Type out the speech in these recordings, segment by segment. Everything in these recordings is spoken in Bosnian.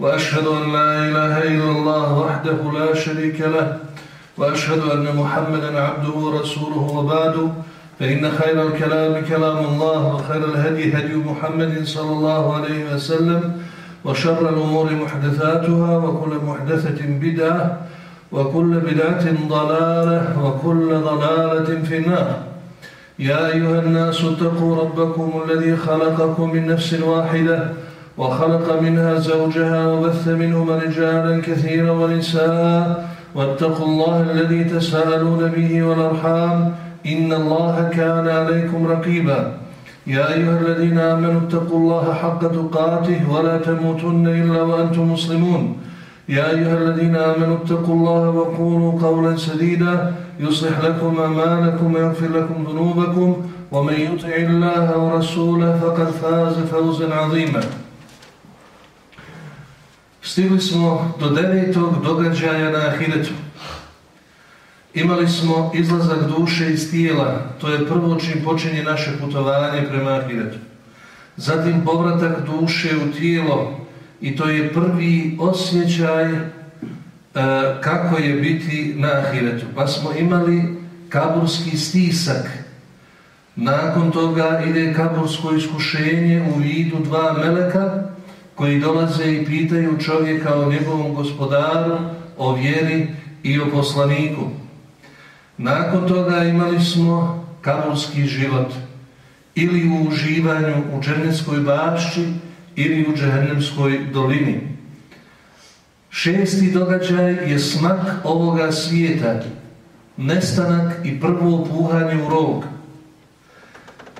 وأشهد أن لا إله إلا الله وحده لا شريك له وأشهد أن محمدا عبده ورسوله وبعد فإن خير الكلام كلام الله وخير الهدي هدي محمد صلى الله عليه وسلم وشر الأمور محدثاتها وكل محدثة بدعة وكل بدعة ضلالة وكل ضلالة في النار. يا أيها الناس اتقوا ربكم الذي خلقكم من نفس واحدة وخلق منها زوجها وبث منهما رجالا كثيرا ونساء. واتقوا الله الذي تساءلون به والأرحام. إن الله كان عليكم رقيبا. يا أيها الذين آمنوا اتقوا الله حق تقاته ولا تموتن إلا وأنتم مسلمون. يا أيها الذين آمنوا اتقوا الله وقولوا قولا سديدا. يصلح لكم أمانكم ويغفر لكم ذنوبكم. ومن يطع الله ورسوله فقد فاز فوزا عظيما. Stigli smo do devetog događaja na Ahiretu. Imali smo izlazak duše iz tijela, to je prvo čim počinje naše putovanje prema Ahiretu. Zatim povratak duše u tijelo, i to je prvi osjećaj e, kako je biti na ahiretu. Pa smo imali kaburski stisak. Nakon toga ide kabursko iskušenje u vidu dva meleka koji dolaze i pitaju čovjeka o njegovom gospodaru, o vjeri i o poslaniku. Nakon toga imali smo kabulski život ili u uživanju u džernetskoj bašći ili u džehennemskoj dolini. Šesti događaj je smak ovoga svijeta, nestanak i prvo puhanje u rog.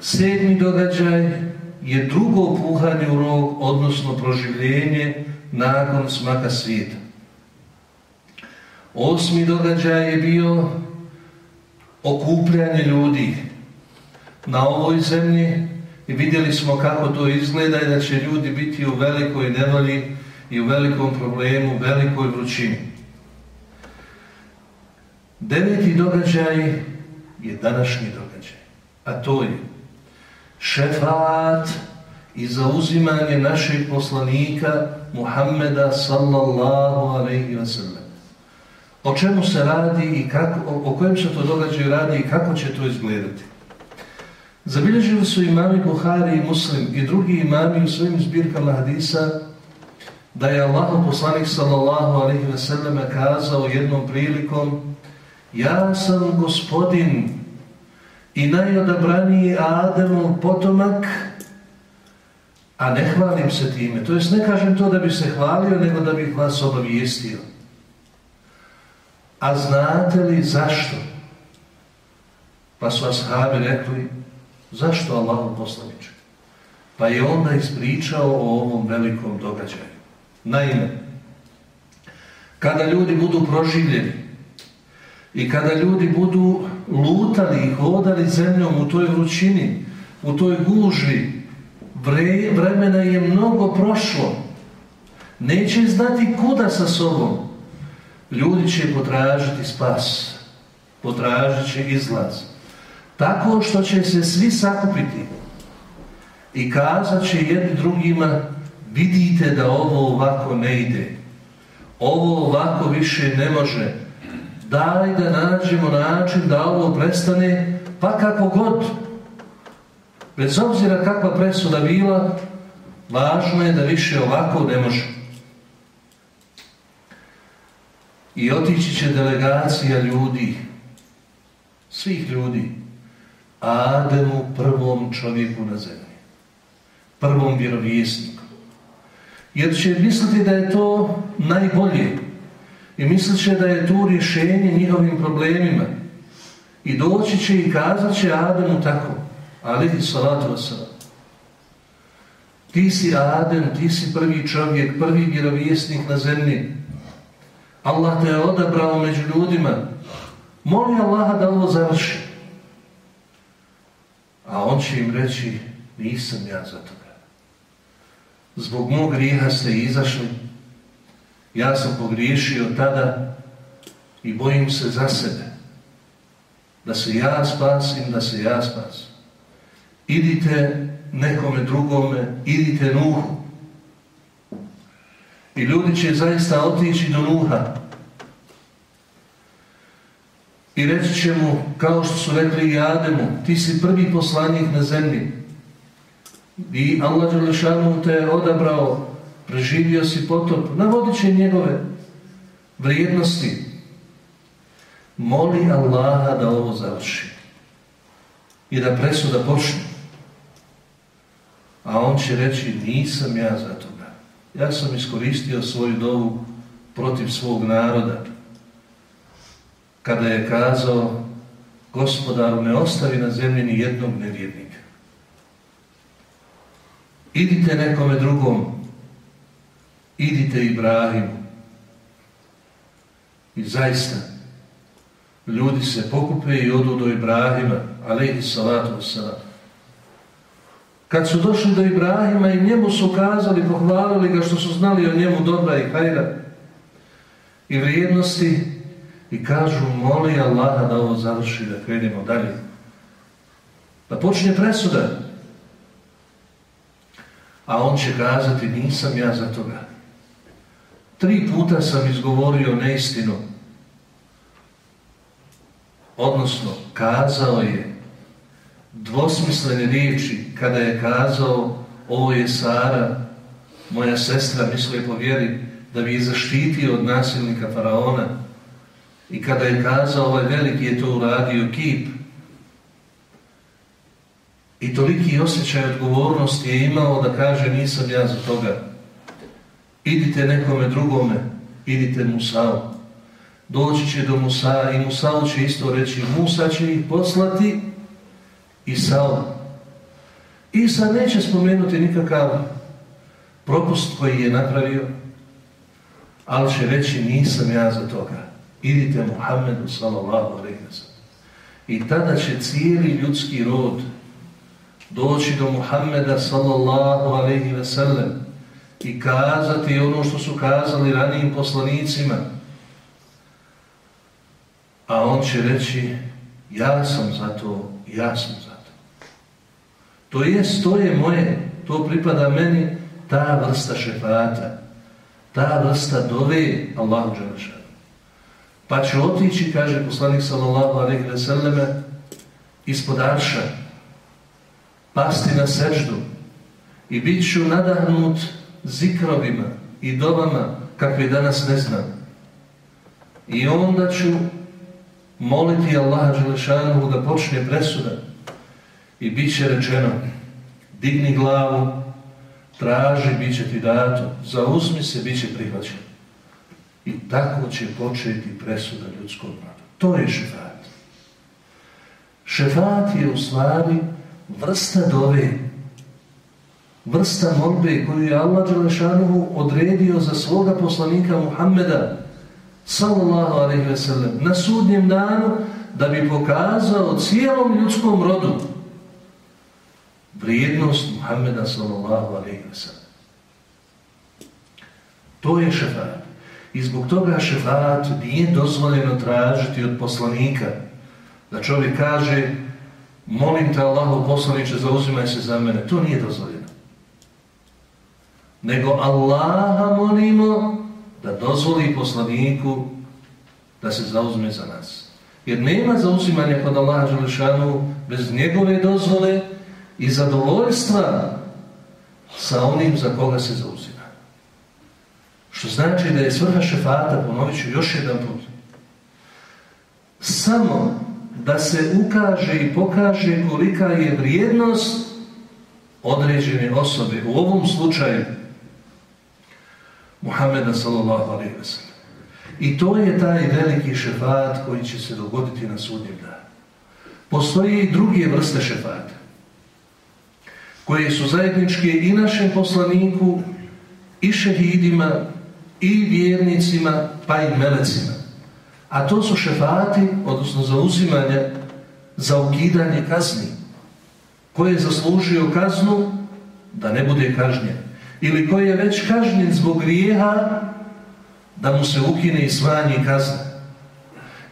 Sedmi događaj je drugo puhanje u rog, odnosno proživljenje nakon smaka svijeta. Osmi događaj je bio okupljanje ljudi na ovoj zemlji I vidjeli smo kako to izgleda i da će ljudi biti u velikoj nevolji i u velikom problemu, velikoj vrućini. Deveti događaj je današnji događaj, a to je šefat i zauzimanje našeg poslanika Muhammeda sallallahu alaihi wa sallam. O čemu se radi i kako, o, o kojem se to događaju radi i kako će to izgledati? Zabilježili su imami Buhari i Muslim i drugi imami u svojim zbirkama hadisa da je Allah poslanik sallallahu alaihi ve sallam kazao jednom prilikom Ja sam gospodin i najodabraniji Ademov potomak a ne hvalim se time. To jest ne kažem to da bi se hvalio nego da bih vas obavijestio. A znate li zašto? Pa su ashabi rekli Zašto Allah poslaniče? Pa je onda ispričao o ovom velikom događaju. Naime, kada ljudi budu proživljeni i kada ljudi budu lutali i hodali zemljom u toj vrućini, u toj gužvi, vre, vremena je mnogo prošlo. Neće znati kuda sa sobom. Ljudi će potražiti spas, potražit će izlaz. Tako što će se svi sakupiti i kazat će jedni drugima vidite da ovo ovako ne ide. Ovo ovako više ne može. Daj da nađemo način da ovo prestane pa kako god. Bez obzira kakva presuda bila, važno je da više ovako ne može. I otići će delegacija ljudi, svih ljudi, Ademu prvom čovjeku na zemlji. Prvom vjerovjesniku. Jer će misliti da je to najbolje. I mislit će da je tu rješenje njihovim problemima. I doći će i kazat će Ademu tako. Ali salatu wasalam. Ti si Adem, ti si prvi čovjek, prvi vjerovjesnik na zemlji. Allah te je odabrao među ljudima. Moli Allaha da ovo završi. A on će im reći, nisam ja za toga. Zbog mog grijeha ste izašli. Ja sam pogriješio tada i bojim se za sebe. Da se ja spasim, da se ja spasim. Idite nekome drugome, idite Nuhu. I ljudi će zaista otići do Nuha. I reći će mu, kao što su rekli i Ademu, ti si prvi poslanik na zemlji. I Allah Đelešanu te je odabrao, preživio si potop, navodit njegove vrijednosti. Moli Allaha da ovo završi i da presuda počne. A on će reći, nisam ja za toga. Ja sam iskoristio svoju dovu protiv svog naroda. Kada je kazao, gospodaru, ne ostavi na zemlji ni jednog nevjednika. Idite nekome drugom. Idite Ibrahimu. I zaista, ljudi se pokupe i odu do Ibrahima, alaihi salatu wasalam. Kad su došli do Ibrahima i njemu su kazali, pohvalili ga što su znali o njemu dobra i hajra i vrijednosti i kažu, moli Allaha da ovo završi, da krenimo dalje. Pa da počne presuda. A on će kazati, nisam ja za toga. Tri puta sam izgovorio neistinu. Odnosno, kazao je dvosmislene riječi kada je kazao ovo je Sara, moja sestra, mislo je po vjeri, da bi je zaštitio od nasilnika Faraona. I kada je kazao ovaj veliki je to uradio kip. I toliki osjećaj odgovornosti je imao da kaže nisam ja za toga. Idite nekome drugome, idite Musa'u. Doći će do Musa i Musa'u će isto reći Musa će ih poslati Isao. Isa neće spomenuti nikakav propust koji je napravio, ali će reći nisam ja za toga. Idite Muhammedu sallallahu alaihi wa I tada će cijeli ljudski rod doći do Muhammeda sallallahu alaihi wa sallam i kazati ono što su kazali ranijim poslanicima. A on će reći ja sam za to, ja sam za To To je, to je moje, to pripada meni, ta vrsta šefata, ta vrsta dove Allahu Đelešanu. Pa će otići, kaže poslanik sallallahu alaihi wa sallame, ispod arša, pasti na seždu i bit ću nadahnut zikrovima i dobama kakve danas ne znam. I onda ću moliti Allaha Đelešanu da počne presuda I bit će rečeno, digni glavu, traži, bit će ti dato, zauzmi se, bit će prihvaćen. I tako će početi presuda ljudskog roda. To je šefat. Šefat je u stvari vrsta dove, vrsta molbe koju je Allah Đelešanuhu odredio za svoga poslanika Muhammeda, sallallahu alaihi ve sellem, na sudnjem danu, da bi pokazao cijelom ljudskom rodu vrijednost Muhammeda sallallahu alaihi ve sellem. To je šefat. I zbog toga šefat nije dozvoljeno tražiti od poslanika da čovjek kaže molim te Allahu poslaniče zauzimaj se za mene. To nije dozvoljeno. Nego Allaha molimo da dozvoli poslaniku da se zauzme za nas. Jer nema zauzimanja kod Allaha Želešanu bez njegove dozvole i zadovoljstva sa onim za koga se zauzima. Što znači da je svrha šefata, ponovit ću još jedan put, samo da se ukaže i pokaže kolika je vrijednost određene osobe, u ovom slučaju Muhammeda sallallahu alaihi wa sallam. I to je taj veliki šefat koji će se dogoditi na sudnjem danu. Postoji i druge vrste šefata koje su zajedničke i našem poslaniku i šehidima i vjernicima, pa i melecima. A to su šefati, odnosno za uzimanje, za ukidanje kazni. Ko je zaslužio kaznu, da ne bude kažnjen. Ili ko je već kažnjen zbog grijeha, da mu se ukine i smanji kazna.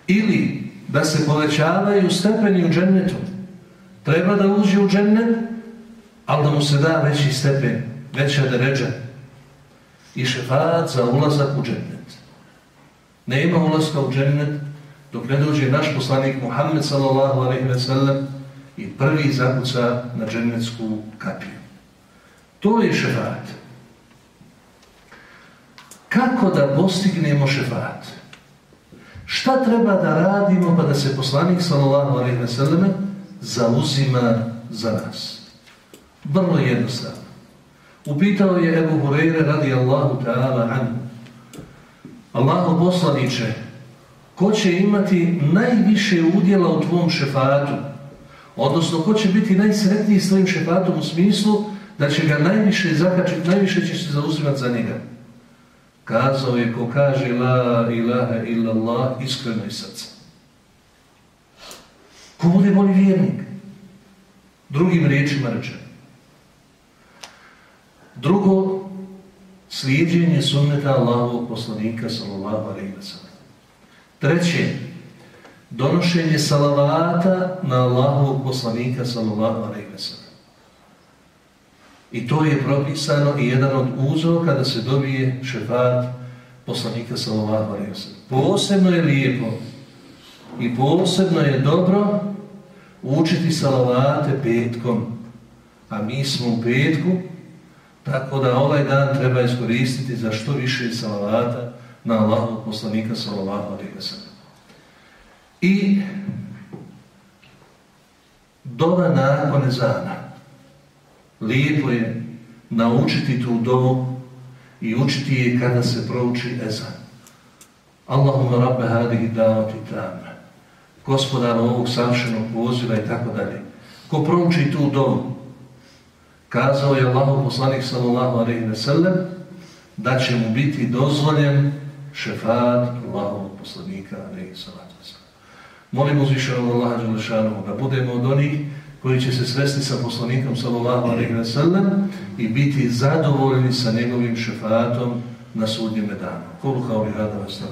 Ili da se povećavaju stepeni u džennetu. Treba da uđe u džennet, ali da mu se da veći stepen, veća deređa. I šefat za ulazak u džennet. Nema ulazka u džennet dok ne dođe naš poslanik Muhammed sallallahu alaihi ve sellem i prvi zakuca na džennetsku kapiju. To je šefat. Kako da postignemo šefat? Šta treba da radimo pa da se poslanik sallallahu alejhi ve selleme zauzima za nas? Vrlo jednostavno. Upitao je Ebu Hureyre radijallahu ta'ala anhu. Allahu poslaniće, ko će imati najviše udjela u tvom šefatu? Odnosno, ko će biti najsretniji s tvojim šefatom u smislu da će ga najviše zakačiti, najviše će se zauzimati za njega? Kazao je ko kaže la ilaha illallah iskreno iz srca. Ko bude boli vjernik? Drugim riječima rečeno. Drugo, slijedjenje sunneta Allahovog poslanika sallallahu alaihi wa sallam. Treće, donošenje salavata na Allahovog poslanika sallallahu alaihi wa sallam. I to je propisano i jedan od uzroka da se dobije šefat poslanika sallallahu alejhi ve sallam. Posebno je lijepo i posebno je dobro učiti salavate petkom. A mi smo u petku, Tako da ovaj dan treba iskoristiti za što više salavata na Allahu poslanika sallallahu alejhi ve sellem. I dova nakon ezana. Lijepo je naučiti tu domu i učiti je kada se prouči ezan. Allahumma rabbe hadihi davati tam. Gospodar ovog savšenog poziva i tako dalje. Ko prouči tu domu, kazao je Allah poslanik sallallahu alejhi ve sellem da će mu biti dozvoljen šefat Allahu poslanika alejhi ve sellem. Molim uzvišenog Allaha dželešanu da budemo od onih koji će se svesti sa poslanikom sallallahu alejhi ve sellem i biti zadovoljni sa njegovim šefatom na sudnjem danu. Kulu kao li hada vas